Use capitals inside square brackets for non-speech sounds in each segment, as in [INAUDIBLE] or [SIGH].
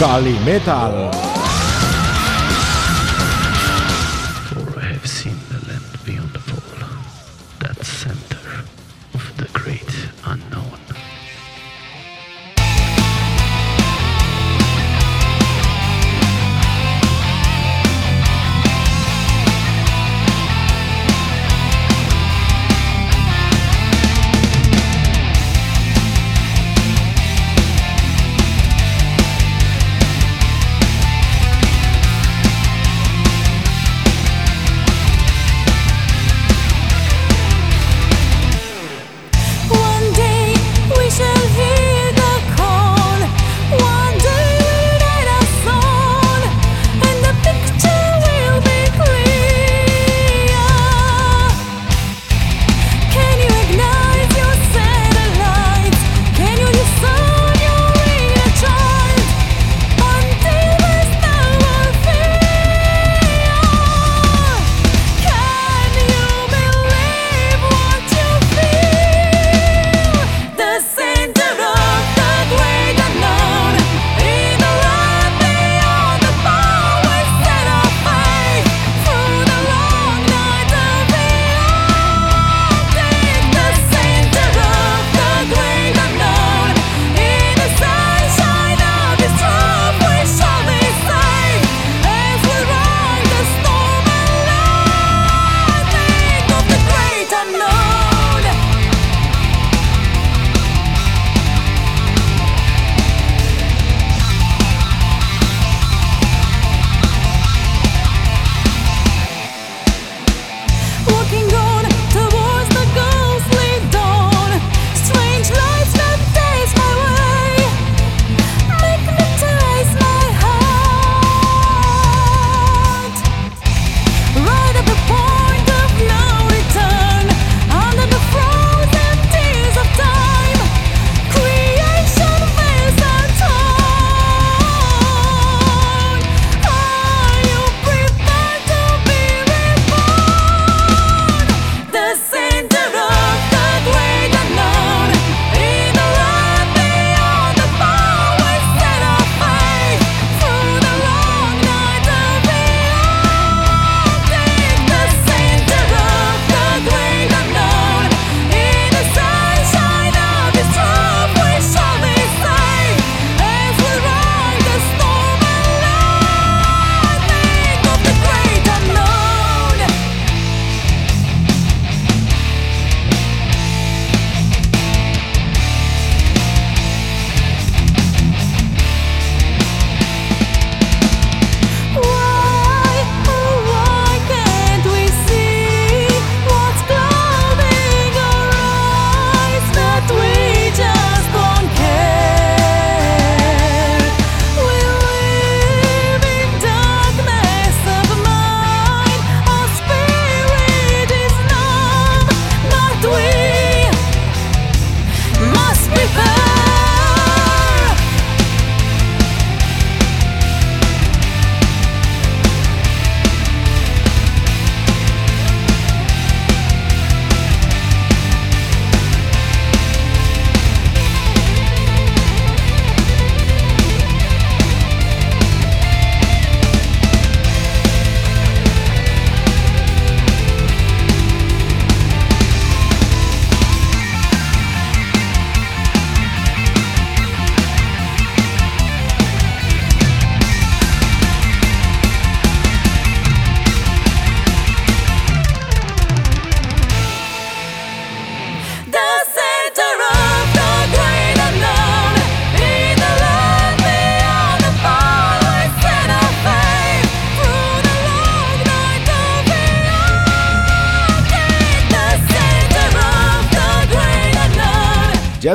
Calimetal. For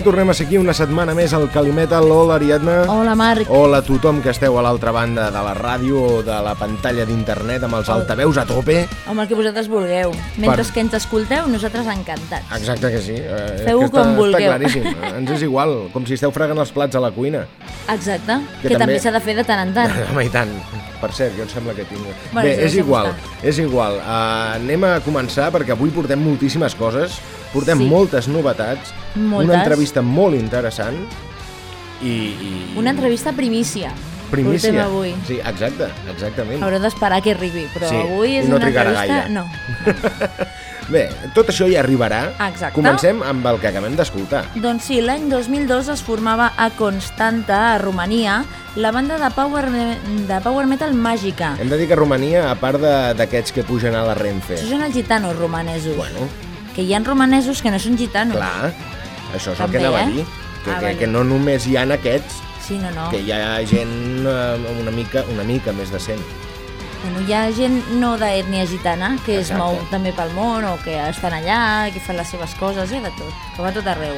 tornem a ser aquí una setmana més al Calimetal. Hola, Ariadna. Hola, Marc. Hola a tothom que esteu a l'altra banda de la ràdio o de la pantalla d'internet amb els altaveus a tope. Amb el que vosaltres vulgueu. Mentre Per- que ens escolteu, nosaltres encantats. Exacte que sí. Eh, Feu-ho que està, com vulgueu. Està claríssim. Ens és igual, com si esteu fregant els plats a la cuina. Exacte. Que Que, també- també s'ha de fer de tant en tant. [LAUGHS] Home, i tant. Per cert, jo em sembla que tinc... Bueno, Bé, és igual, és igual. Uh, anem a començar perquè avui portem moltíssimes coses, portem Sí. moltes novetats, Moltes. una entrevista molt interessant i... i... Una entrevista primícia. Primícia. Portem avui. Sí, exacte, exactament. Haureu d'esperar que arribi, però Sí, avui és no una entrevista... gaire. No. [LAUGHS] Bé, tot això ja arribarà. Exacte. Comencem amb el que acabem d'escoltar. Doncs sí, l'any 2002 es formava a Constanta, a Romania, la banda de power, de power metal Màgica. Hem de dir que Romania, a part de- d'aquests que pugen a la Renfe... Això són els gitanos romanesos. Bueno, Que hi ha romanesos que no són gitanos. clar, això és el També, que anava a eh? dir. Que, Ah, que, vale. que no només hi ha aquests, Sí, no, no. que hi ha gent eh, una mica, una mica més decent. Bueno, hi ha gent no d'ètnia gitana que es Exacte. mou també pel món o que estan allà, que fan les seves coses, hi ha de tot, que va tot arreu.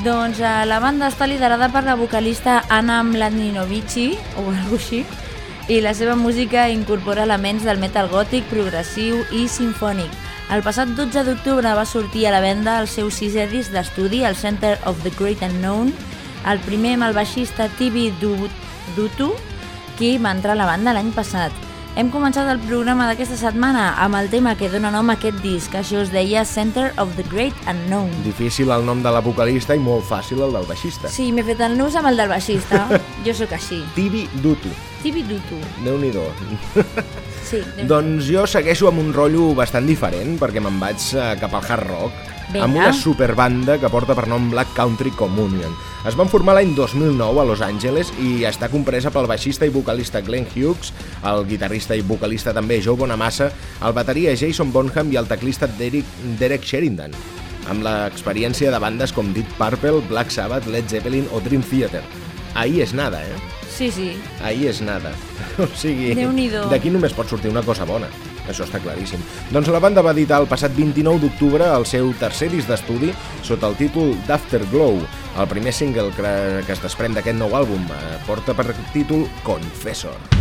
Doncs eh, la banda està liderada per la vocalista Anna Mladinovici, o [LAUGHS] alguna així, i la seva música incorpora elements del metal gòtic, progressiu i sinfònic. El passat 12 d'octubre va sortir a la venda el seu sisè disc d'estudi, el Center of the Great Unknown, el primer amb el baixista Tibi Du- Dutu, qui va entrar a la banda l'any passat. Hem començat el programa d'aquesta setmana amb el tema que dona nom a aquest disc, això es deia Center of the Great Unknown. Difícil el nom de la vocalista i molt fàcil el del baixista. Sí, m'he fet el nus amb el del baixista. [LAUGHS] Jo sóc així. Tibi Dutu. Tibi Dutu. Déu-n'hi-do. Sí, [LAUGHS] Déu- Doncs jo segueixo amb un rotllo bastant diferent perquè me'n vaig eh, cap al hard rock Vinga. amb una superbanda que porta per nom Black Country Communion. Es van formar l'any 2009 a Los Angeles i està compresa pel baixista i vocalista Glenn Hughes, el guitarrista i vocalista també Joe Bonamassa, el bateria Jason Bonham i el teclista Derek, Derek Sheridan, amb l'experiència de bandes com Deep Purple, Black Sabbath, Led Zeppelin o Dream Theater. Ahí és nada, eh? Sí, sí. Ahí és nada. [LAUGHS] O sigui, d'aquí només pot sortir una cosa bona. Això està claríssim. Doncs la banda va editar el passat 29 d'octubre el seu tercer disc d'estudi sota el títol d'Afterglow. El primer single que, es desprèn d'aquest nou àlbum eh, porta per títol Confessor.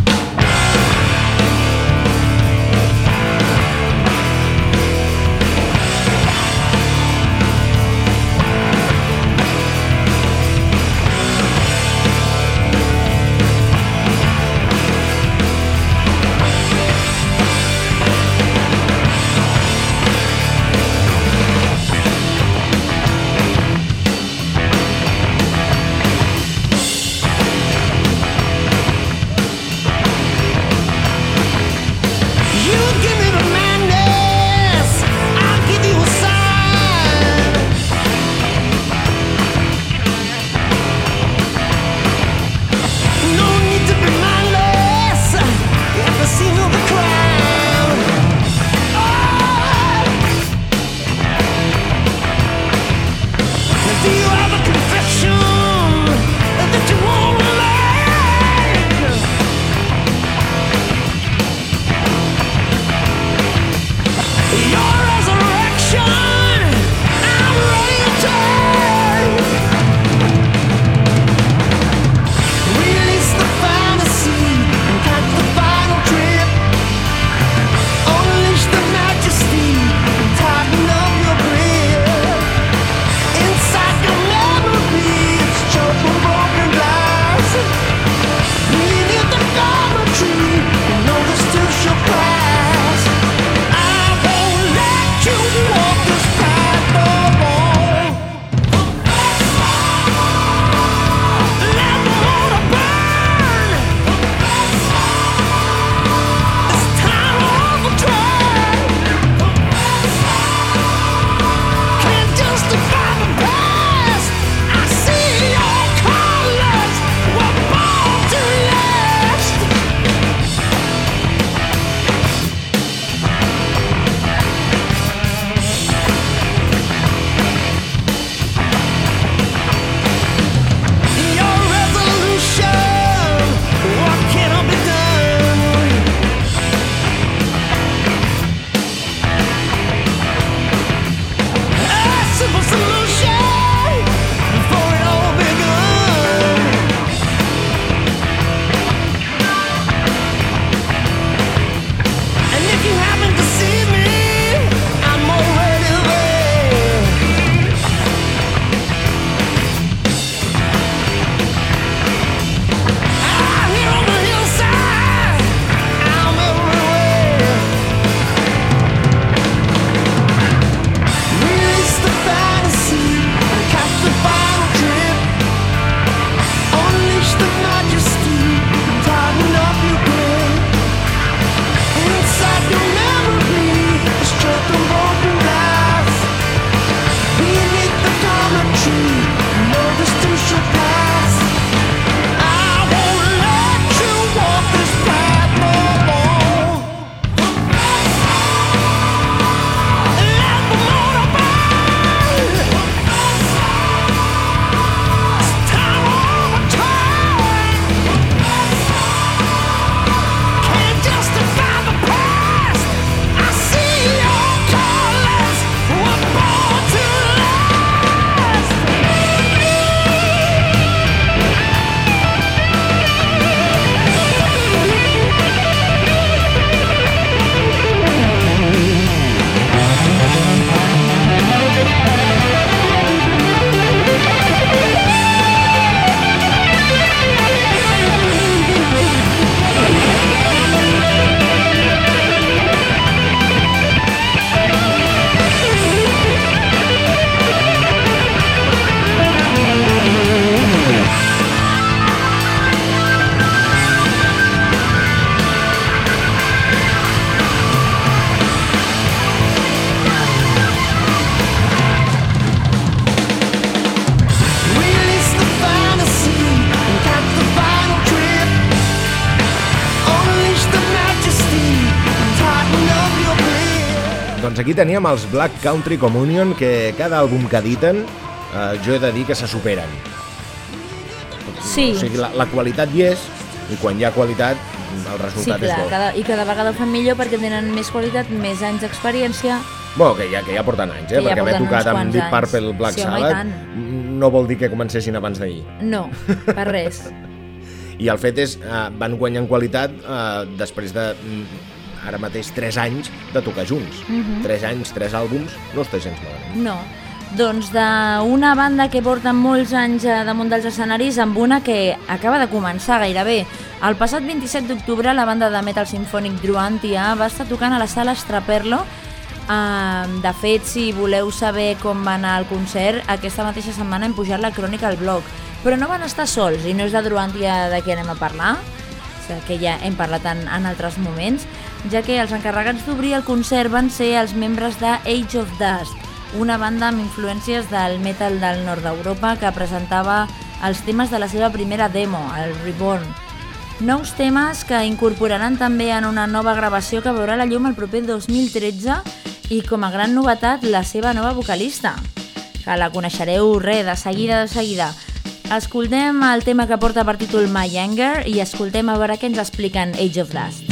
Teníem els Black Country Communion, que cada àlbum que editen, eh, jo he de dir que se superen. Sí. O sigui, la, la qualitat hi és, i quan hi ha qualitat, el Sí, resultat és clar, bo. cada, i cada vegada ho fan millor perquè tenen més qualitat, més anys d'experiència. Bueno, que ja, que ja porten anys, eh? Que ja perquè haver tocat amb Deep. Purple Black Sí, Sabbath no vol dir que comencessin abans d'ahir. No, per res. [LAUGHS] I el fet és, eh, van guanyant qualitat eh, després de, ara mateix, 3 anys de tocar junts. Mhm. 3 anys, 3 àlbums, no està gens malament. No. Doncs d'una banda que porta molts anys eh, damunt dels escenaris amb una que acaba de començar gairebé. El passat 27 d'octubre la banda de metal sinfònic Druantia va estar tocant a la sala Straperlo. Uh, de fet, si voleu saber com va anar el concert, aquesta mateixa setmana hem pujat la crònica al blog. Però no van estar sols, i no és de Druantia de qui anem a parlar, que ja hem parlat en, en altres moments, ja que els encarregats d'obrir el concert van ser els membres de Age of Dust, una banda amb influències del metal del nord d'Europa que presentava els temes de la seva primera demo, el Reborn. Nous temes que incorporaran també en una nova gravació que veurà la llum el proper 2013 i com a gran novetat la seva nova vocalista, que la coneixereu re de seguida de seguida. Escoltem el tema que porta per títol My Anger i escoltem a veure què ens expliquen Age of Dust.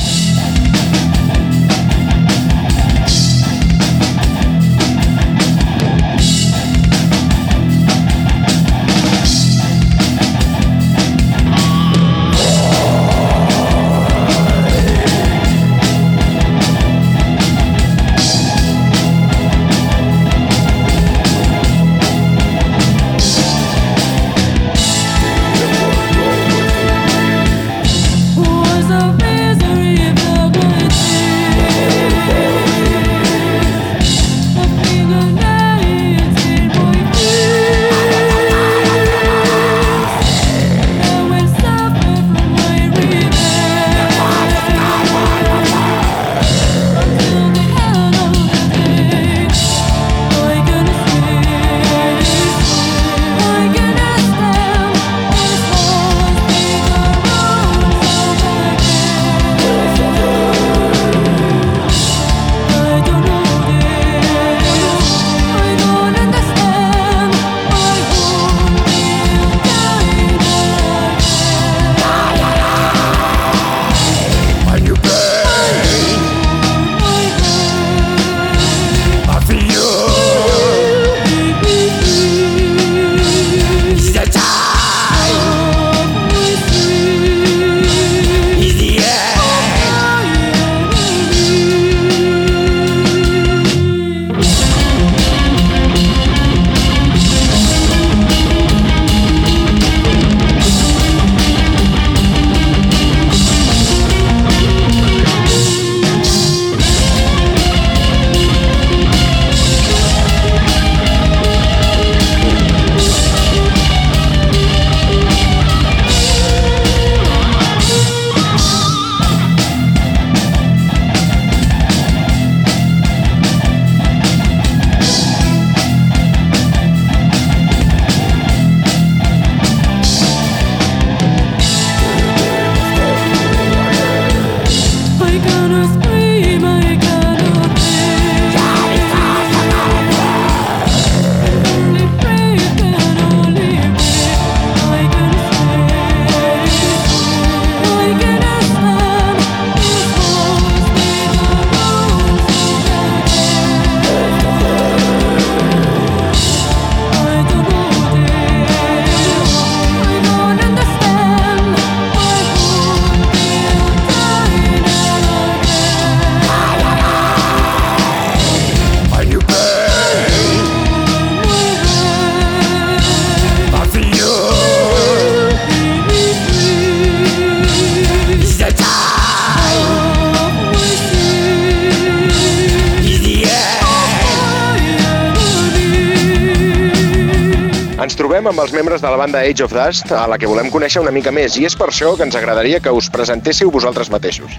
Ens trobem amb els membres de la banda Age of Dust, a la que volem conèixer una mica més, i és per això que ens agradaria que us presentéssiu vosaltres mateixos.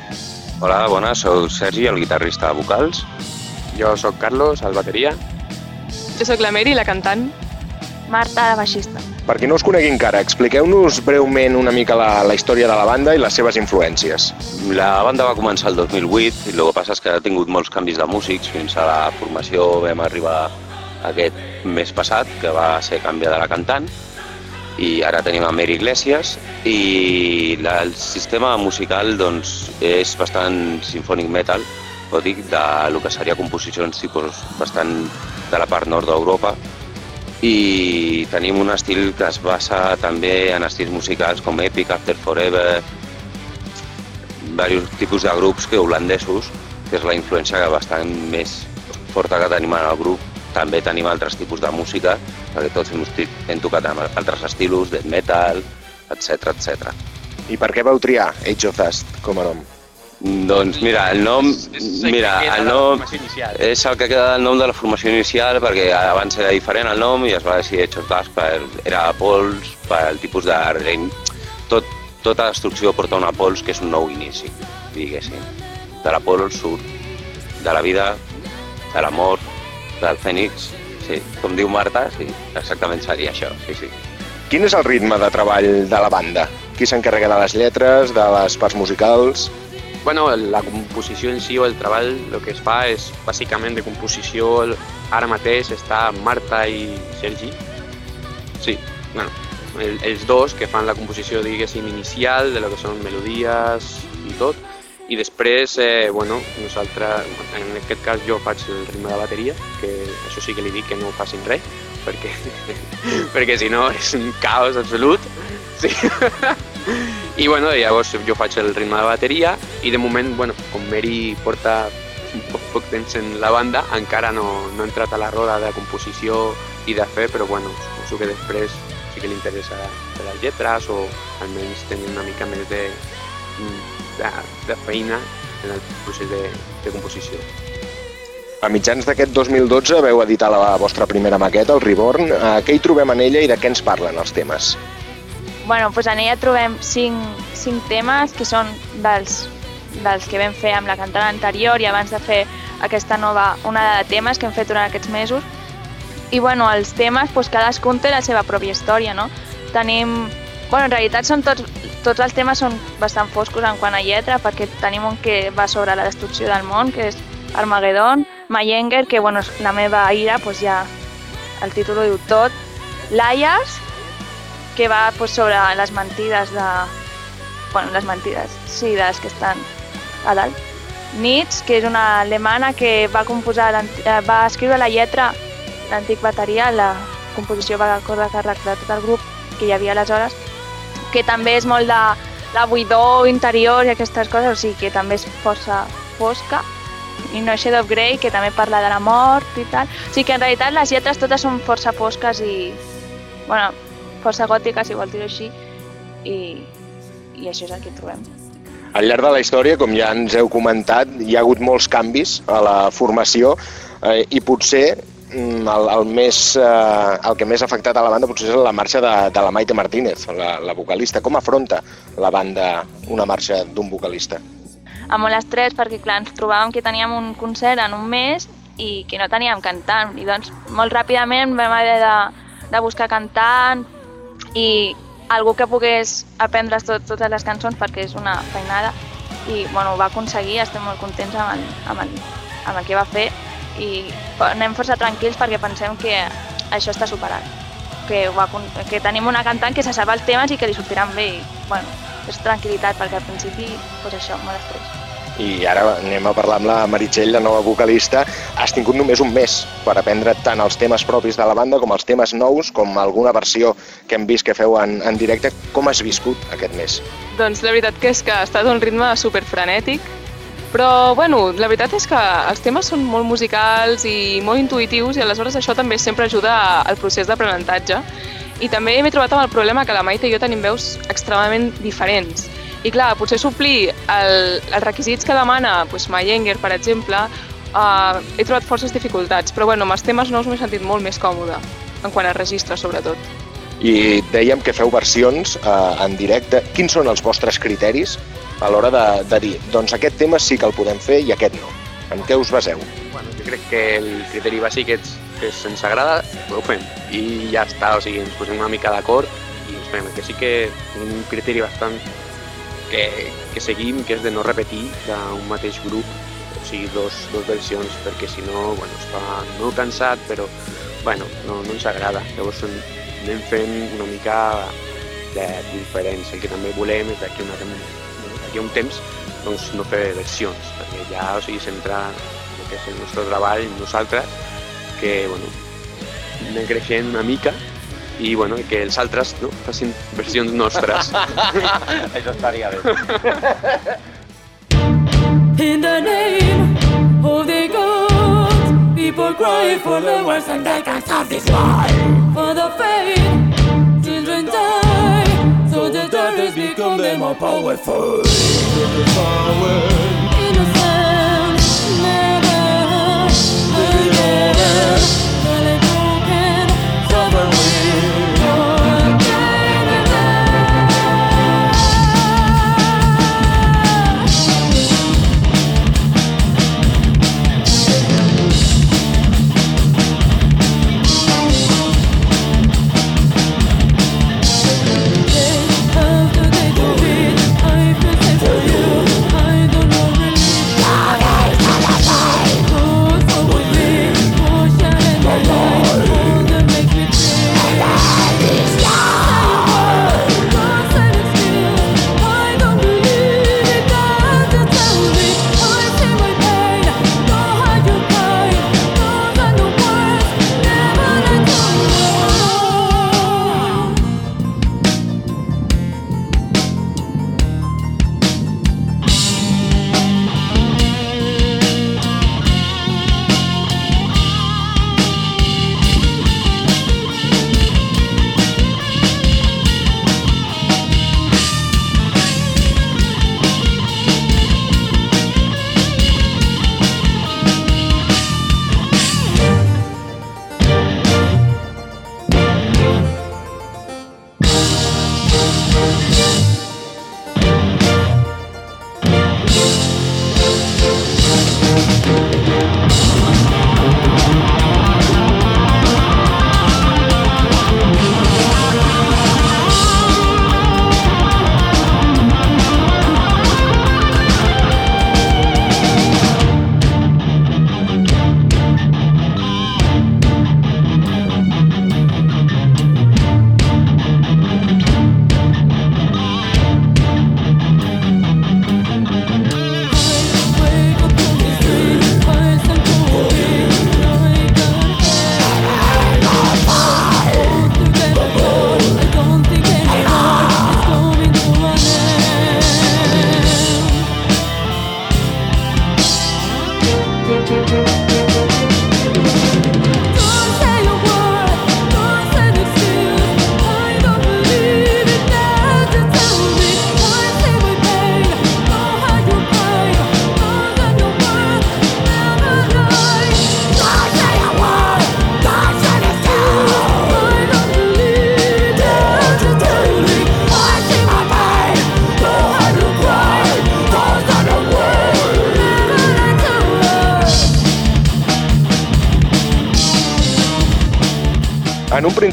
Hola, bona, sou Sergi, el guitarrista de vocals. Jo sóc Carlos, el bateria. Jo sóc la Mary, la cantant. Marta, la baixista. Per qui no us conegui encara, expliqueu-nos breument una mica la, la història de la banda i les seves influències. La banda va començar el 2008 i el que passa és que ha tingut molts canvis de músics. Fins a la formació vam arribar aquest mes passat, que va ser canviada la cantant, i ara tenim a Mary Iglesias i la, el sistema musical doncs, és bastant symphonic metal, gòtic, de lo que seria composicions tipus bastant de la part nord d'Europa i tenim un estil que es basa també en estils musicals com Epic, After Forever, diversos tipus de grups que holandesos, que és la influència bastant més forta que tenim en el grup. També tenim altres tipus de música, perquè tots hem, hem tocat amb altres estilos, death metal, etc etc. I per què vau triar Age of Dust com a nom? Doncs mira, el nom, mira, el nom és el que queda del nom de la formació inicial perquè abans era diferent el nom i es va decidir Age of Dust per, era pols, pel tipus de rein. Tot, tota destrucció porta una pols que és un nou inici, diguéssim. De la pols surt de la vida, de l'amor, del fènix, sí, com diu Marta, sí, exactament seria això, sí, sí. Quin és el ritme de treball de la banda? Qui s'encarrega de les lletres, de les parts musicals? Bueno, la composició en si o el treball, el que es fa és bàsicament de composició. Ara mateix està Marta i Sergi. Sí, bueno, el, els dos que fan la composició, diguéssim, inicial de lo que són melodies i tot. I després, eh, bueno, nosaltres, en aquest cas jo faig el ritme de bateria, que això sí que li dic que no facin res, perquè, [LAUGHS] perquè si no és un caos absolut. Sí. [LAUGHS] I bueno, llavors jo faig el ritme de bateria i de moment, bueno, com Mary porta poc, poc temps en la banda, encara no, no ha entrat a la roda de composició i de fer, però bueno, suposo que després sí que li interessa fer les lletres o almenys tenir una mica més de, de, de feina en el procés de, de composició. A mitjans d'aquest 2012 veu editar la vostra primera maqueta, el Reborn. Eh, què hi trobem en ella i de què ens parlen els temes? Bueno, doncs en ella trobem cinc, cinc temes que són dels, dels que vam fer amb la cantada anterior i abans de fer aquesta nova onada de temes que hem fet durant aquests mesos. I bueno, els temes, doncs cadascun té la seva pròpia història, no? Tenim... Bueno, en realitat són tots, tots els temes són bastant foscos en quant a lletra perquè tenim un que va sobre la destrucció del món, que és Armageddon, Mayenger, que bueno, la meva ira, doncs ja el títol ho diu tot, Liars, que va pues, sobre les mentides de... Bueno, les mentides, sí, de les que estan a dalt. Nietzsche, que és una alemana que va composar, eh, va escriure la lletra, l'antic bateria, la composició va córrer a càrrec de tot el grup que hi havia aleshores, que també és molt de la buidor interior i aquestes coses, o sigui que també és força fosca. I no Shade of Grey, que també parla de la mort i tal. O sigui que en realitat les lletres totes són força fosques i, bueno, força gòtiques, si vol dir-ho així, i, i això és el que trobem. Al llarg de la història, com ja ens heu comentat, hi ha hagut molts canvis a la formació eh, i potser el, el, més, eh, el que més ha afectat a la banda potser és la marxa de, de la Maite Martínez, la, la vocalista. Com afronta la banda una marxa d'un vocalista? amb molt estrès perquè clar, ens trobàvem que teníem un concert en un mes i que no teníem cantant i doncs molt ràpidament vam haver de, de buscar cantant i algú que pogués aprendre's tot, totes les cançons perquè és una feinada i bueno, ho va aconseguir, estem molt contents amb amb amb el que va fer i anem força tranquils perquè pensem que això està superat que, ho que tenim una cantant que se sap els temes i que li sortiran bé i bueno, és tranquil·litat perquè al principi pues això, molt estrès I ara anem a parlar amb la Meritxell, la nova vocalista. Has tingut només un mes per aprendre tant els temes propis de la banda com els temes nous, com alguna versió que hem vist que feu en, en directe. Com has viscut aquest mes? Doncs la veritat que és que ha estat un ritme super frenètic, però bueno, la veritat és que els temes són molt musicals i molt intuïtius i aleshores això també sempre ajuda al procés d'aprenentatge. I també m'he trobat amb el problema que la Maite i jo tenim veus extremadament diferents. I clar, potser suplir el, els requisits que demana doncs, Mayenger, per exemple, uh, he trobat forces dificultats, però bueno, amb els temes nous m'he sentit molt més còmode, en quant a registre sobretot. I dèiem que feu versions eh, en directe. Quins són els vostres criteris a l'hora de, de dir doncs aquest tema sí que el podem fer i aquest no? En què us baseu? Bueno, jo crec que el criteri bàsic és que se'ns agrada, ho fem. I ja està, o sigui, ens posem una mica d'acord i ens fem. Que sí que tenim un criteri bastant que, que seguim, que és de no repetir d'un mateix grup, o sigui, dos, dos versions, perquè si no, bueno, es fa molt cansat, però bueno, no, no ens agrada. Llavors anem fent una mica de diferents. El que també volem és d'aquí una, d'aquí a un temps doncs, no fer versions, perquè ja o sigui, centrar el que és el nostre treball nosaltres, que bueno, anem creixent una mica i bueno, que els altres no, facin versions nostres. [LAUGHS] Això estaria bé. In the name of the gods, people cry for the worst and they can't stop this war. For the faith, become the more powerful. Innocent, never again,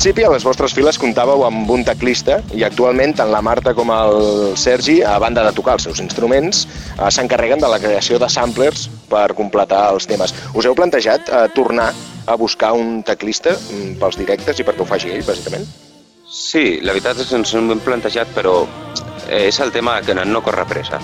principi, a les vostres files comptàveu amb un teclista i actualment tant la Marta com el Sergi, a banda de tocar els seus instruments, eh, s'encarreguen de la creació de samplers per completar els temes. Us heu plantejat eh, tornar a buscar un teclista mm, pels directes i perquè ho faci ell, bàsicament? Sí, la veritat és que ens hem plantejat, però eh, és el tema que no corre pressa.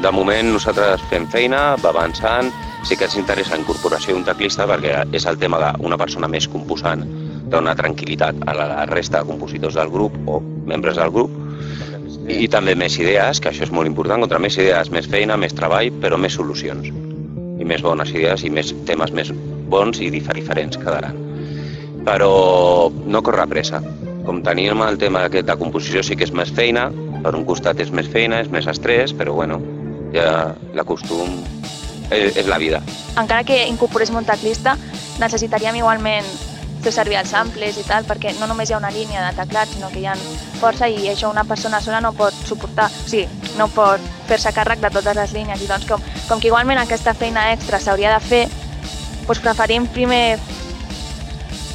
De moment nosaltres fem feina, va avançant, sí que ens interessa incorporació d'un teclista perquè és el tema d'una persona més composant, dona tranquil·litat a la resta de compositors del grup o membres del grup i també més idees, que això és molt important, contra més idees, més feina, més treball, però més solucions i més bones idees i més temes més bons i difer- diferents quedaran. Però no corre pressa. Com tenim el tema aquest de composició sí que és més feina, per un costat és més feina, és més estrès, però bueno, ja l'acostum és, és la vida. encara que incorporéssim un teclista, necessitaríem igualment fer servir els samples i tal, perquè no només hi ha una línia de teclat, sinó que hi ha força i això una persona sola no pot suportar, o sigui, no pot fer-se càrrec de totes les línies. I doncs com, com que igualment aquesta feina extra s'hauria de fer, doncs preferim primer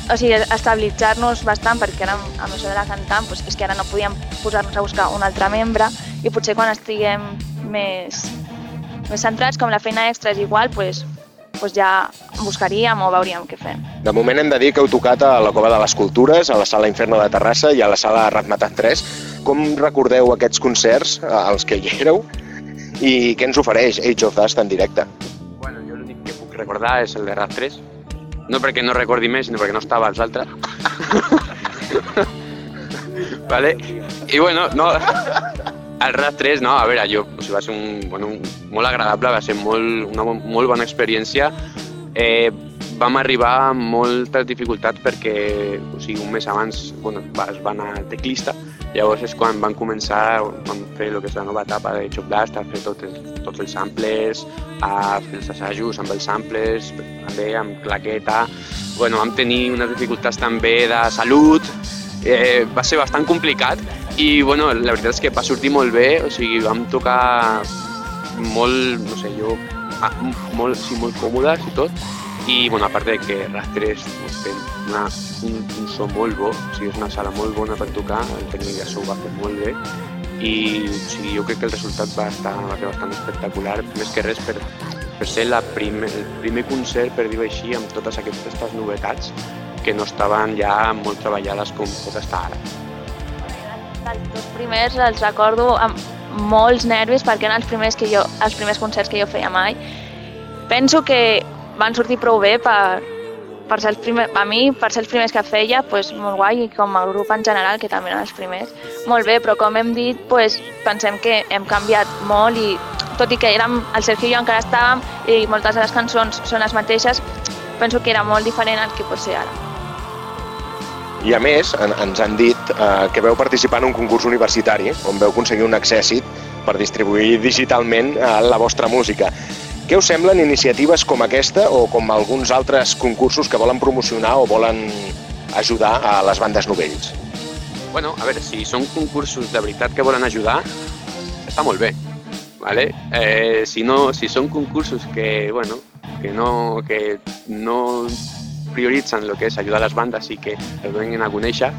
o sigui, estabilitzar-nos bastant perquè ara amb, això de la cantant doncs és que ara no podíem posar-nos a buscar un altre membre i potser quan estiguem més, més centrats, com la feina extra és igual, doncs, doncs ja buscaríem o veuríem què fem. De moment hem de dir que heu tocat a la Cova de les Cultures, a la Sala Inferno de Terrassa i a la Sala Ratmatat 3. Com recordeu aquests concerts, eh, als que hi éreu, i què ens ofereix Age of Dust en directe? Bueno, jo l'únic que puc recordar és el de RAP 3. No perquè no recordi més, sinó perquè no estava als altres. [LAUGHS] vale? I bueno, no... El RAP 3, no, a veure, jo, o sigui, va ser un, bueno, un, molt agradable, va ser molt, una molt bona experiència. Eh, vam arribar amb moltes dificultats perquè o sigui, un mes abans bueno, es va anar teclista, llavors és quan van començar, vam fer el que és la nova etapa de Chop Blast, a fer tot el, tots els samples, a fer els assajos amb els samples, també amb claqueta. Bueno, vam tenir unes dificultats també de salut, eh, va ser bastant complicat i bueno, la veritat és que va sortir molt bé, o sigui, vam tocar molt, no sé, jo, ah, molt, sí, molt còmodes i tot, i bueno, a part de que Rastres doncs, té una, un, un so molt bo, o sigui, és una sala molt bona per tocar, el tècnic de so ho va fer molt bé, i o sigui, jo crec que el resultat va, estar, va ser bastant espectacular, més que res per, per ser la primer, el primer concert, per dir-ho així, amb totes aquestes novetats que no estaven ja molt treballades com pot estar ara. Els dos primers els recordo amb molts nervis perquè eren els primers, que jo, els primers concerts que jo feia mai. Penso que van sortir prou bé per, per ser els primers, a mi, per ser els primers que feia, pues, molt guai, i com a grup en general, que també eren els primers, molt bé, però com hem dit, pues, pensem que hem canviat molt i tot i que érem, el Sergio i jo encara estàvem i moltes de les cançons són les mateixes, penso que era molt diferent al que pot ser ara. I a més, en, ens han dit eh, que veu participar en un concurs universitari on veu aconseguir un accèssit per distribuir digitalment eh, la vostra música. Què us semblen iniciatives com aquesta o com alguns altres concursos que volen promocionar o volen ajudar a les bandes novells? Bueno, a veure, si són concursos de veritat que volen ajudar, està molt bé. ¿vale? Eh, si, no, si són concursos que, bueno, que, no, que no prioritzen el que és ajudar les bandes i que el venguin a conèixer,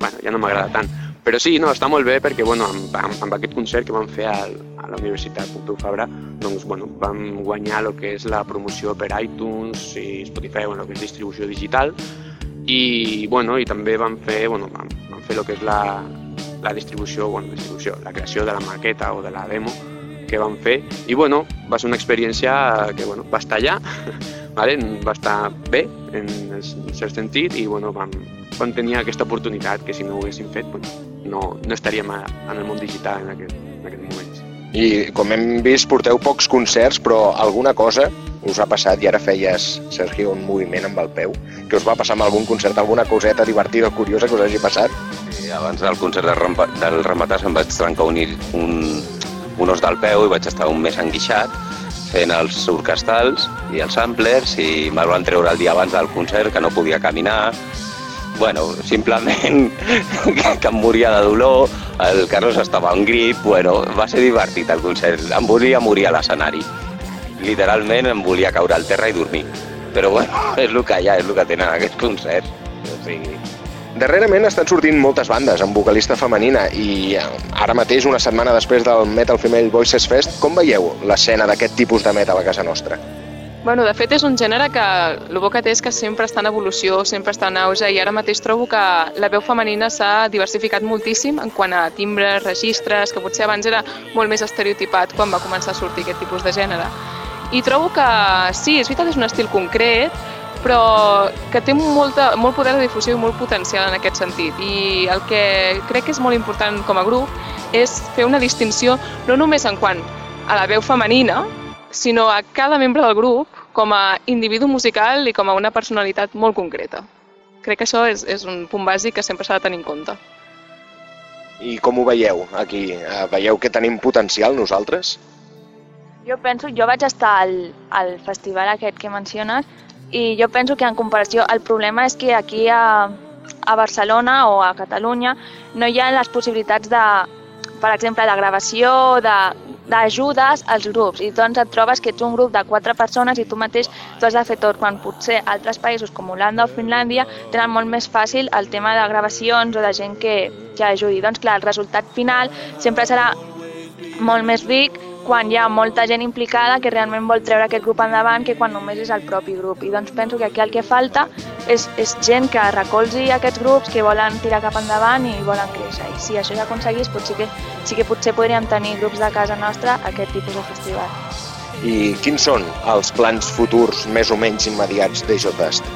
bueno, ja no m'agrada tant. Però sí, no, està molt bé perquè bueno, amb, amb, amb aquest concert que vam fer al, a la Universitat Pompeu Fabra doncs, bueno, vam guanyar el que és la promoció per iTunes i Spotify, bueno, que és distribució digital. I, bueno, i també vam fer, bueno, vam, vam fer el que és la, la distribució, bueno, distribució, la creació de la maqueta o de la demo que vam fer. I bueno, va ser una experiència que bueno, va estar allà, [LAUGHS] vale? va estar bé en, en cert sentit i bueno, vam, vam tenir aquesta oportunitat que si no ho haguéssim fet bueno, no, no estaríem a, en el món digital en aquest, en aquest moment. I com hem vist, porteu pocs concerts, però alguna cosa us ha passat i ara feies, Sergio, un moviment amb el peu, que us va passar amb algun concert, alguna coseta divertida o curiosa que us hagi passat? Sí, abans del concert del, rampa, del Ramatàs em vaig trencar un, un, un os del peu i vaig estar un mes enguixat fent els orquestals i els samplers i me'l van treure el dia abans del concert que no podia caminar bueno, simplement [LAUGHS] que, em moria de dolor, el Carlos estava en grip, bueno, va ser divertit el concert, em volia morir a l'escenari. Literalment em volia caure al terra i dormir. Però bueno, [LAUGHS] és el que hi ha, és el que tenen aquests concerts. O sigui, Darrerament estan sortint moltes bandes amb vocalista femenina i eh, ara mateix, una setmana després del Metal Female Voices Fest, com veieu l'escena d'aquest tipus de metal a casa nostra? Bueno, de fet és un gènere que el bo que té és que sempre està en evolució, sempre està en auge i ara mateix trobo que la veu femenina s'ha diversificat moltíssim en quant a timbres, registres, que potser abans era molt més estereotipat quan va començar a sortir aquest tipus de gènere. I trobo que sí, és veritat, és un estil concret, però que té molta, molt poder de difusió i molt potencial en aquest sentit. I el que crec que és molt important com a grup és fer una distinció no només en quant a la veu femenina, sinó a cada membre del grup com a individu musical i com a una personalitat molt concreta. Crec que això és, és un punt bàsic que sempre s'ha de tenir en compte. I com ho veieu aquí? Eh, Veieu que tenim potencial nosaltres? Jo penso, jo vaig estar al, al festival aquest que menciones i jo penso que en comparació, el problema és que aquí a, a Barcelona o a Catalunya no hi ha les possibilitats de, per exemple, de gravació, de d'ajudes als grups i doncs et trobes que ets un grup de quatre persones i tu mateix tu has de fer tot quan potser altres països com Holanda o Finlàndia tenen molt més fàcil el tema de gravacions o de gent que, que ajudi. Doncs clar, el resultat final sempre serà molt més ric quan hi ha molta gent implicada que realment vol treure aquest grup endavant que quan només és el propi grup. I doncs penso que aquí el que falta és, és gent que recolzi aquests grups que volen tirar cap endavant i volen créixer. I si això s'aconseguís, potser que, sí que potser podríem tenir grups de casa nostra aquest tipus de festival. I quins són els plans futurs més o menys immediats de J-Dust?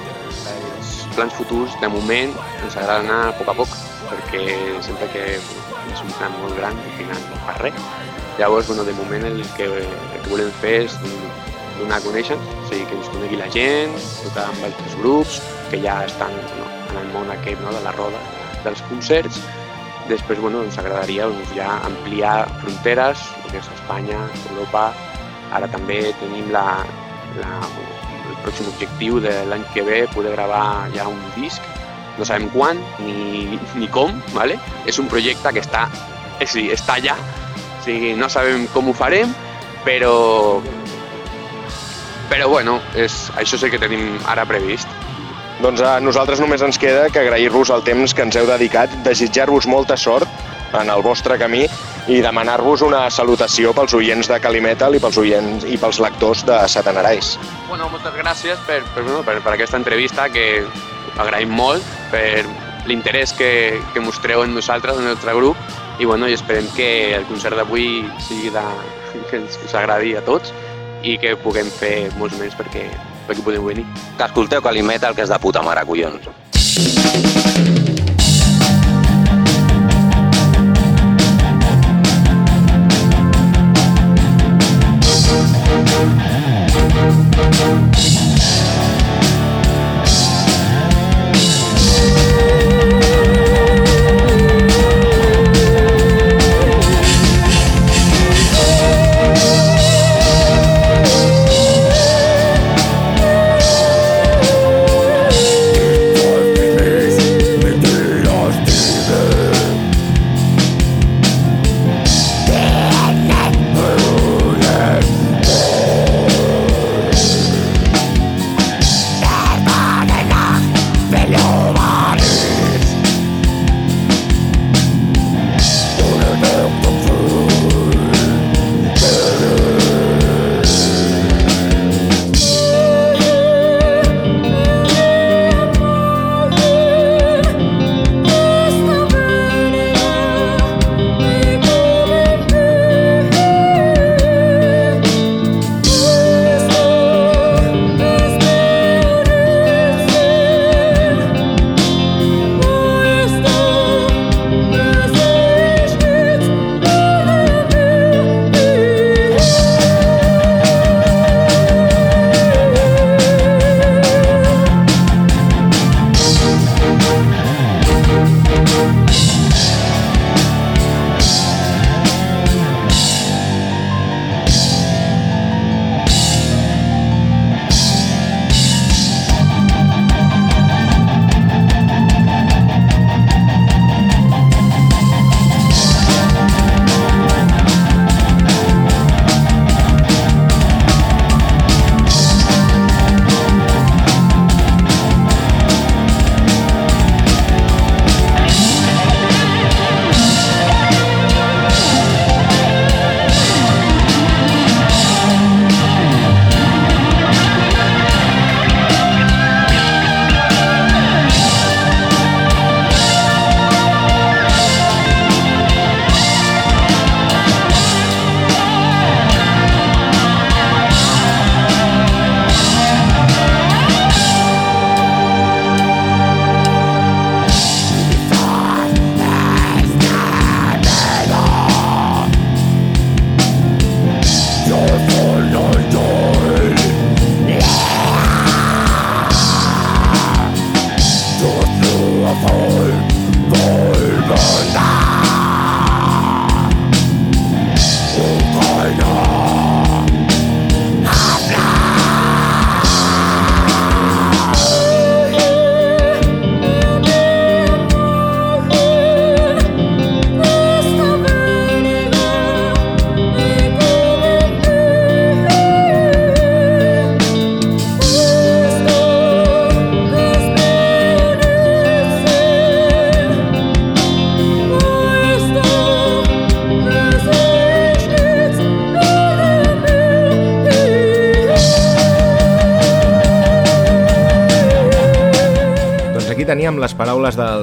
Els plans futurs, de moment, ens agrada anar a poc a poc, perquè sempre que és un plan molt gran, al final no fa res. Llavors, bueno, de moment el que, el que volem fer és donar a conèixer, o sigui, que ens conegui la gent, tocar amb altres grups que ja estan no, en el món aquest no, de la roda dels concerts. Després, bueno, ens agradaria doncs, ja ampliar fronteres, que és Espanya, Europa. Ara també tenim la, la, el pròxim objectiu de l'any que ve poder gravar ja un disc no sabem quan ni, ni com, ¿vale? és un projecte que està, dir, està allà, o sigui, no sabem com ho farem, però, però bueno, és, això sí que tenim ara previst. Doncs a nosaltres només ens queda que agrair-vos el temps que ens heu dedicat, desitjar-vos molta sort en el vostre camí i demanar-vos una salutació pels oients de Calimetal i pels oients i pels lectors de Satanarais. Bueno, moltes gràcies per, per, per, per aquesta entrevista que agraïm molt per l'interès que, que mostreu en nosaltres, en el nostre grup, i, bueno, i esperem que el concert d'avui sigui de, que ens, agradi a tots i que puguem fer molts més perquè, perquè podeu venir. Que escolteu Calimetal, que és de puta mare, collons.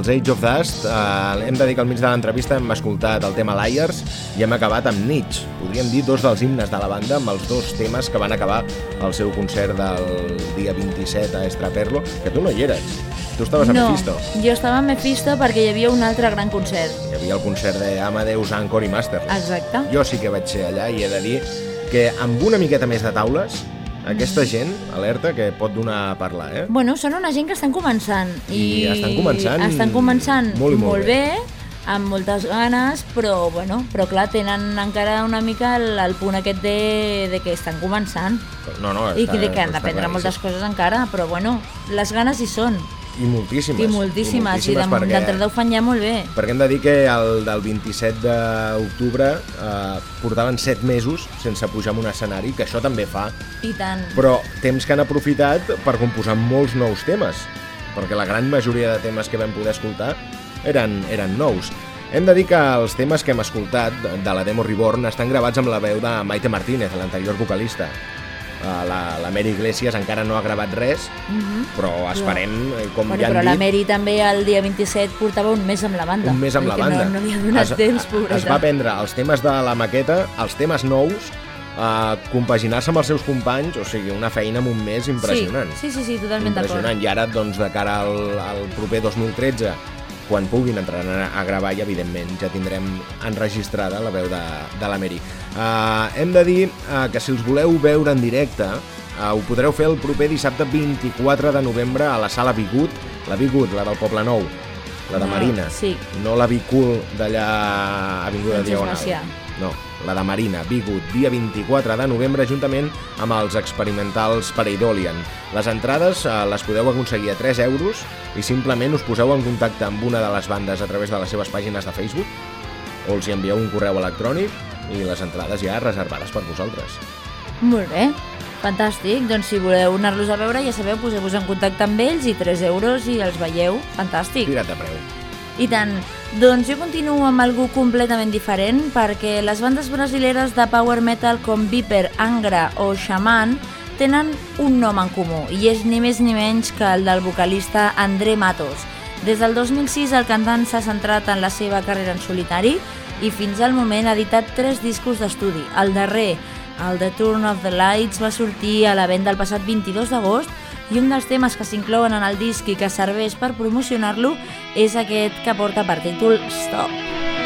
Dels Age of Dust. Eh, hem de dir que al mig de l'entrevista hem escoltat el tema Liars i hem acabat amb Nietzsche. Podríem dir dos dels himnes de la banda amb els dos temes que van acabar el seu concert del dia 27 a Estraperlo, que tu no hi eres. Tu estaves a no, Mephisto. jo estava a Mephisto perquè hi havia un altre gran concert. Hi havia el concert d'Amadeus, Anchor i Masterless. Exacte. Jo sí que vaig ser allà i he de dir que amb una miqueta més de taules, aquesta gent, alerta, que pot donar a parlar, eh? Bueno, són una gent que estan començant. I estan començant estan començant molt i molt bé, amb moltes ganes, però, bueno, però clar, tenen encara una mica el, el punt aquest de, de que estan començant No, no, i està- que, de que han d'aprendre moltes coses encara, però bueno, les ganes hi són, I moltíssimes. i moltíssimes, i, moltíssimes de- perquè- ho fan ja molt bé. Perquè hem de dir que el del 27 d'octubre eh, portaven 7 mesos sense pujar en un escenari, que això també fa, I tant. però temps que han aprofitat per composar molts nous temes, perquè la gran majoria de temes que vam poder escoltar eren, eren nous. Hem de dir que els temes que hem escoltat de de la demo Reborn estan gravats amb la veu de Maite Martínez, l'anterior vocalista. Eh, La, la Mary Iglesias encara no ha gravat res, Mhm. però esperem, eh, com Bueno, ja però han la dit, Mary també el dia 27 portava un mes amb la banda. un mes amb la banda. No, no li ha donat es, temps, pobreta. Es va prendre els temes de la maqueta, els temes nous, a compaginar-se amb els seus companys, o sigui, una feina en un mes impressionant. Sí, sí, sí, sí totalment d'acord. I ara, doncs, de cara al, al proper 2013, quan puguin entrar a, gravar i, evidentment, ja tindrem enregistrada la veu de, de la Mary. Uh, hem de dir uh, que si els voleu veure en directe, uh, ho podreu fer el proper dissabte 24 de novembre a la sala Bigut, la Bigut, la del Poble Nou, la de Marina, sí. no la Bicul d'allà Avinguda Francesc Diagonal. Macià. No, la de Marina, Bigut, dia 24 de novembre, juntament amb els experimentals Pareidolian. Les entrades eh, les podeu aconseguir a 3 euros i simplement us poseu en contacte amb una de les bandes a través de les seves pàgines de Facebook o els hi envieu un correu electrònic i les entrades ja reservades per vosaltres. Molt bé, fantàstic. Doncs si voleu anar-los a veure, ja sabeu, poseu-vos en contacte amb ells i 3 euros i els veieu. Fantàstic. Tira't a preu. I tant. Doncs jo continuo amb algú completament diferent perquè les bandes brasileres de power metal com Viper, Angra o Shaman tenen un nom en comú i és ni més ni menys que el del vocalista André Matos. Des del 2006 el cantant s'ha centrat en la seva carrera en solitari i fins al moment ha editat tres discos d'estudi. El darrer, el The Turn of the Lights, va sortir a la venda el passat 22 d'agost i un dels temes que s'inclouen en el disc i que serveix per promocionar-lo és aquest que porta per títol Stop. You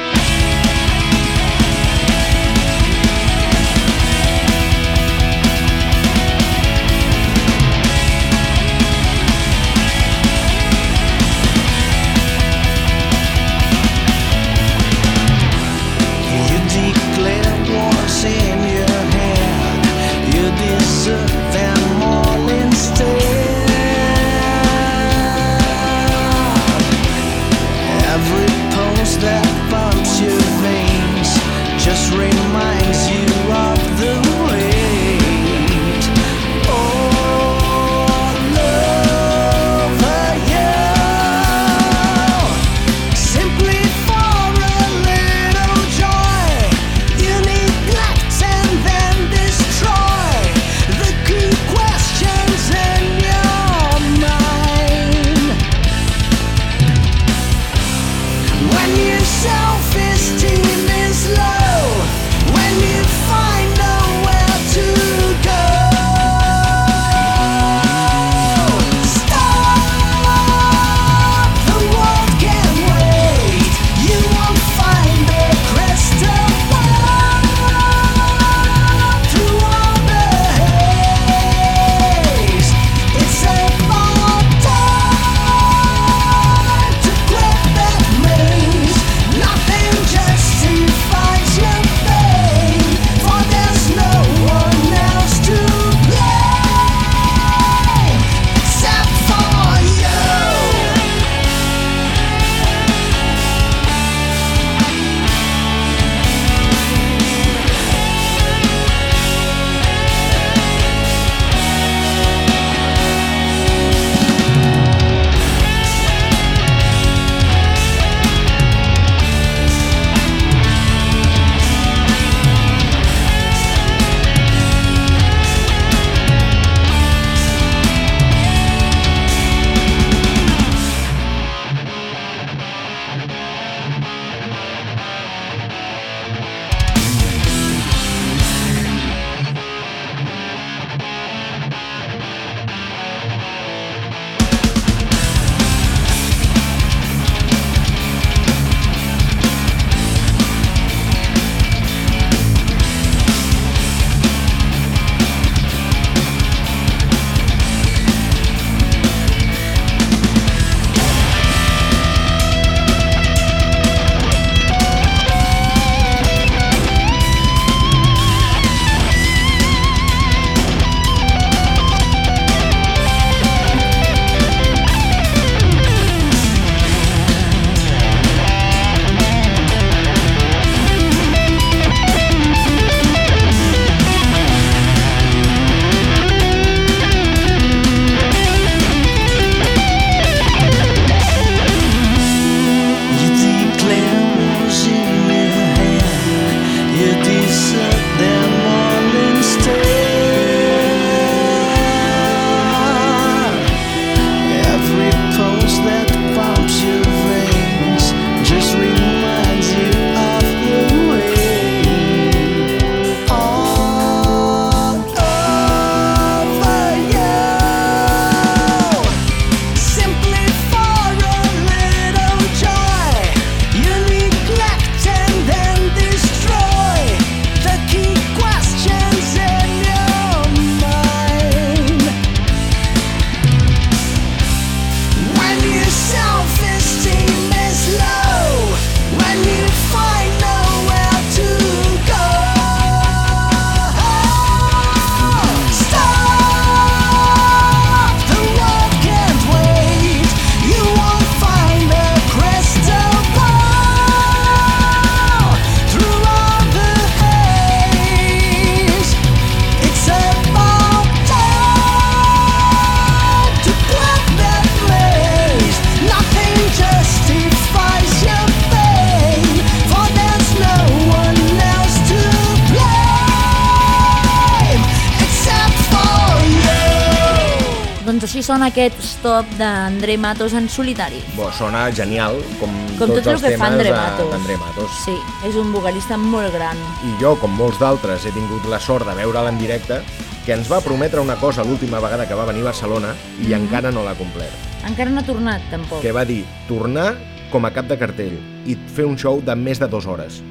sona aquest stop d'André Matos en solitari? Bo, sona genial, com, Com tots tot el els que fa temes André de- Matos. d'André Matos. Sí, és un vocalista molt gran. I jo, com molts d'altres, he tingut la sort de veure'l en directe, que ens va prometre una cosa l'última vegada que va venir a Barcelona i Mhm. encara no l'ha complert. Encara no ha tornat, tampoc. Que va dir tornar com a cap de cartell i fer un show de més de dues hores.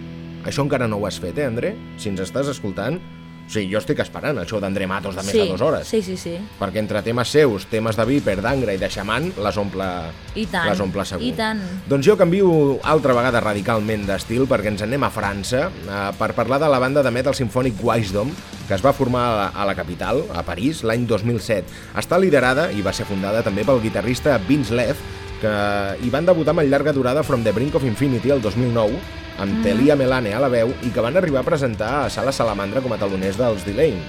Això encara no ho has fet, eh, André? Si ens estàs escoltant... O sigui, jo estic esperant el show d'André Matos de més sí, de dues hores. Sí, sí, sí. Perquè entre temes seus, temes de Viper, d'Angra i de Xaman, les omple, I tant. les omple segur. I tant. Doncs jo canvio altra vegada radicalment d'estil perquè ens anem a França eh, per parlar de la banda de metal sinfònic Wisdom que es va formar a la, a la capital, a París, l'any 2007. Està liderada i va ser fundada també pel guitarrista Vince Leff que hi van debutar amb el llarga durada From the Brink of Infinity el 2009 amb Mm. Telia Melane a la veu i que van arribar a presentar a Sala Salamandra com a taloners dels Delane.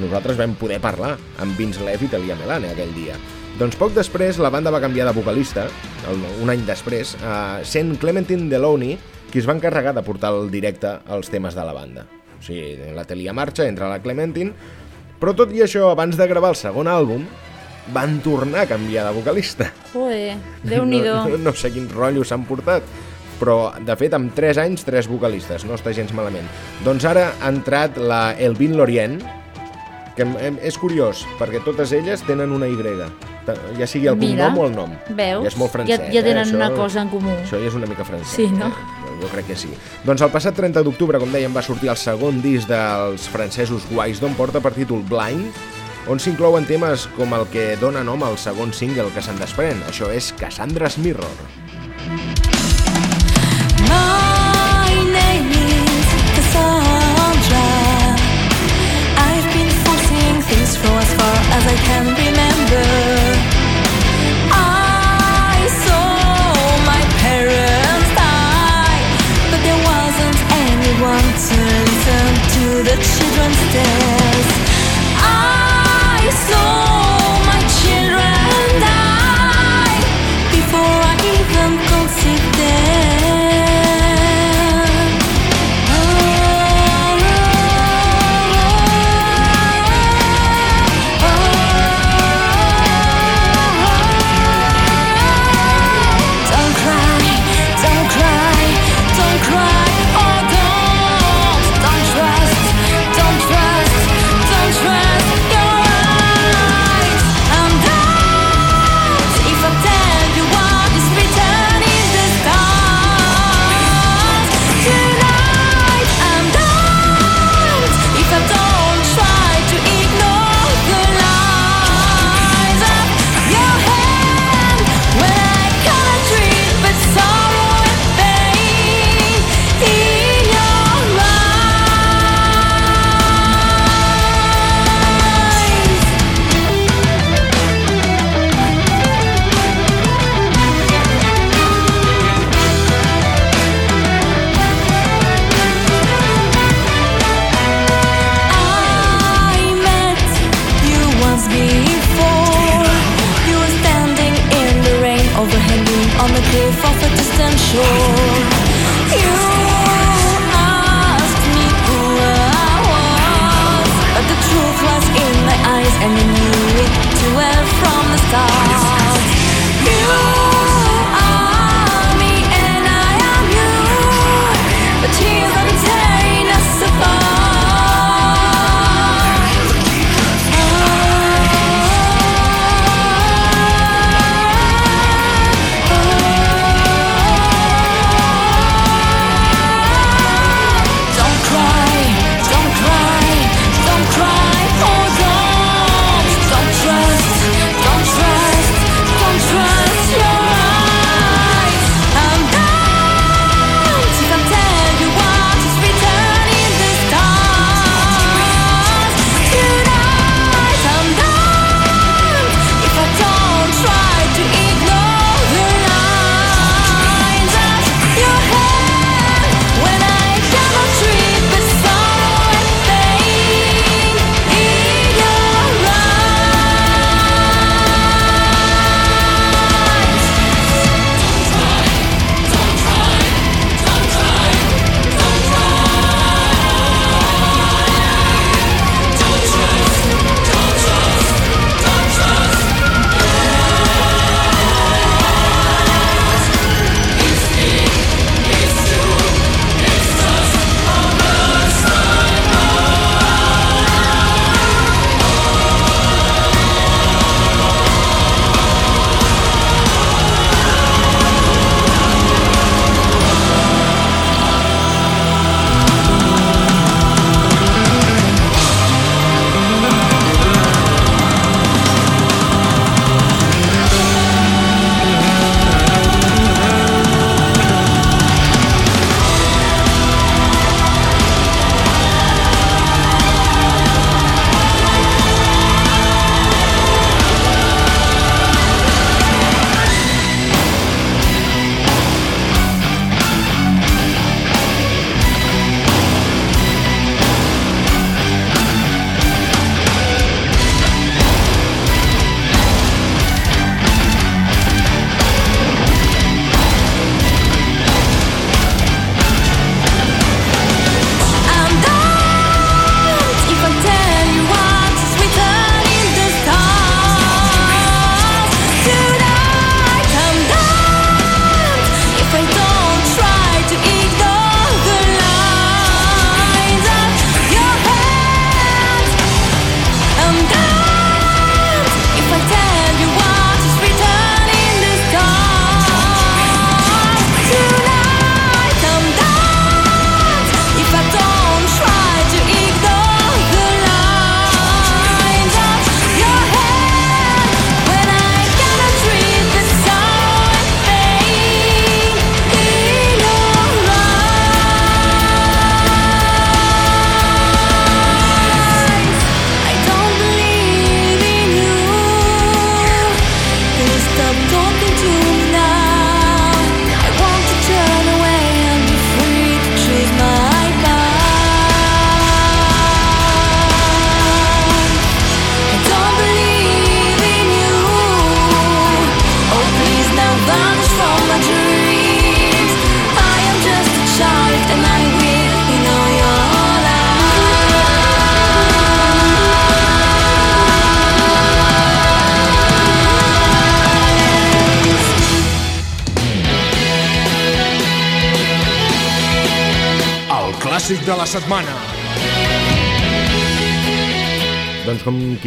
Nosaltres vam poder parlar amb Vince Leff i Telia Melane aquell dia. Doncs poc després la banda va canviar de vocalista, el, un any després, eh, sent Clementine Deloney qui es va encarregar de portar al directe els temes de la banda. O sigui, la Telia marxa, entra la Clementine, però tot i això, abans de gravar el segon àlbum, van tornar a canviar de vocalista. Joder, Déu-n'hi-do. No, no sé quins rotllos s'han portat, però de fet amb 3 anys, 3 vocalistes, no està gens malament. Doncs ara ha entrat la Elvin Lorient, que és curiós, perquè totes elles tenen una Y, ja sigui el Mira, cognom o el nom. veus? I és molt francès. Ja- ja tenen eh? una cosa en comú. Això ja és una mica francès. Sí, no? Eh? Jo crec que sí. Doncs el passat 30 d'octubre, com dèiem, va sortir el segon disc dels francesos Wisdom, porta per títol Blind, on s'inclouen temes com el que dona nom al segon single que se'n desprèn. Això és Cassandra's Mirror. My name is Cassandra. I've been forcing things from as far as I can remember. To listen to the children's tales. I slow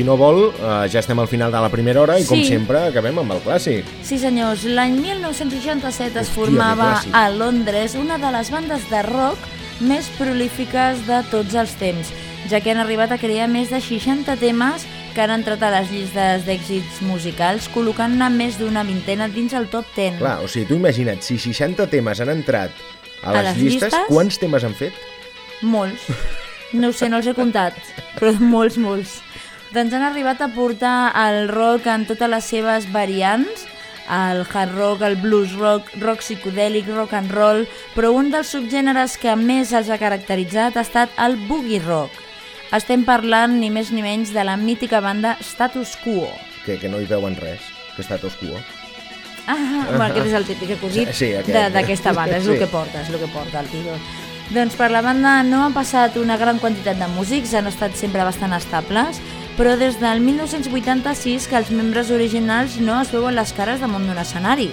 qui no vol, eh, ja estem al final de la primera hora i com Sí. sempre acabem amb el clàssic. Sí senyors, l'any 1967 es Hòstia, formava a Londres una de les bandes de rock més prolífiques de tots els temps, ja que han arribat a crear més de 60 temes que han entrat a les llistes d'èxits musicals, col·locant-ne més d'una vintena dins el top 10. Clar, o sigui, tu imagina't, si 60 temes han entrat a A les, les llistes, llistes? quants temes han fet? Molts. No sé, no els he comptat, però molts, molts. Doncs han arribat a portar el rock en totes les seves variants, el hard rock, el blues rock, rock psicodèlic, rock and roll, però un dels subgèneres que més els ha caracteritzat ha estat el boogie rock. Estem parlant ni més ni menys de la mítica banda Status Quo. Que, que no hi veuen res, que està oscuro. Ah, bueno, aquest és el típic acudit Sí, d'aquesta banda, és el Sí. que porta, és el que porta el tio. Doncs per la banda no han passat una gran quantitat de músics, han estat sempre bastant estables, però des del 1986 que els membres originals no es veuen les cares damunt d'un escenari.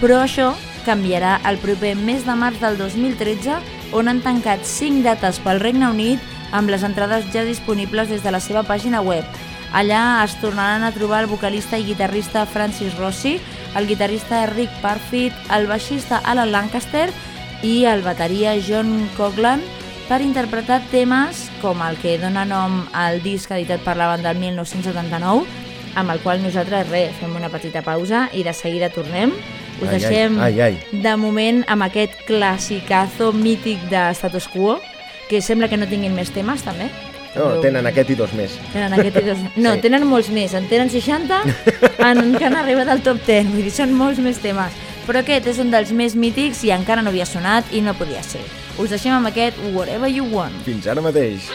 Però això canviarà el proper mes de març del 2013, on han tancat 5 dates pel Regne Unit amb les entrades ja disponibles des de la seva pàgina web. Allà es tornaran a trobar el vocalista i guitarrista Francis Rossi, el guitarrista Rick Parfit, el baixista Alan Lancaster i el bateria John Coughlin per interpretar temes com el que dona nom al disc editat per la banda el 1979, amb el qual nosaltres, res, fem una petita pausa i de seguida tornem. Us Ai, ai, deixem ai, ai. de moment amb aquest classicazo mític de Status Quo, que sembla que no tinguin més temes, també. No, tenen aquest i dos més. Tenen aquest i dos... [LAUGHS] No, sí. tenen molts més. En tenen 60 en, que han arribat al top 10. Vull dir, són molts més temes. Però aquest és un dels més mítics i encara no havia sonat i no podia ser. Us deixem amb aquest Whatever You Want. Fins ara mateix.